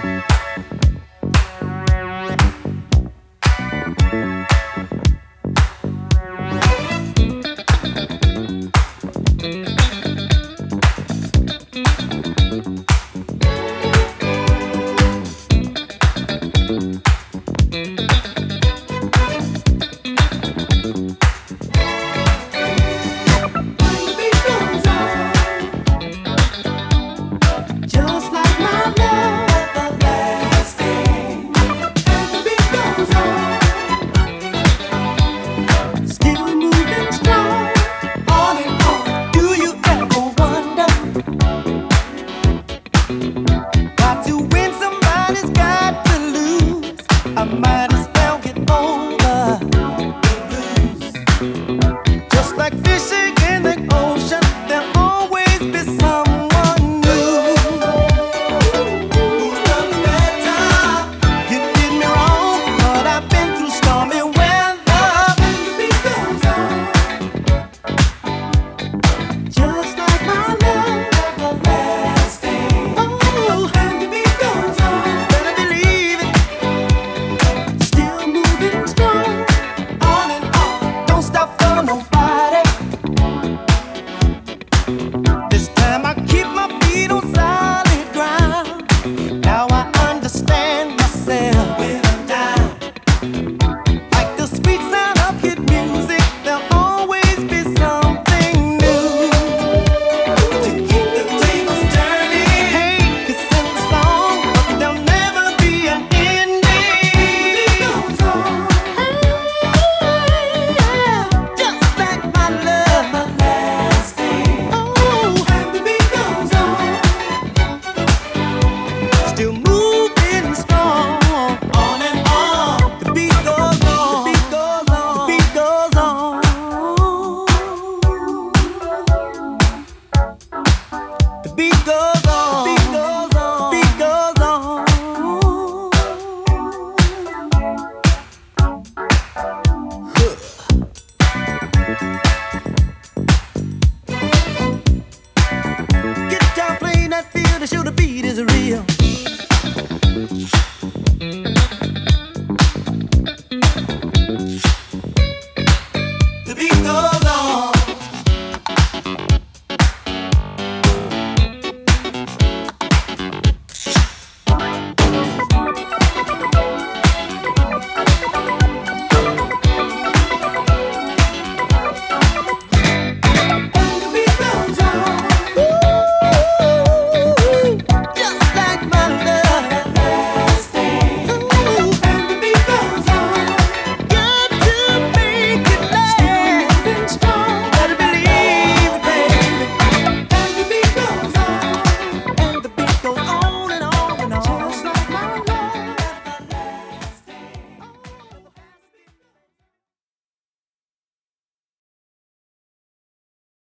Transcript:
Thank Got to win.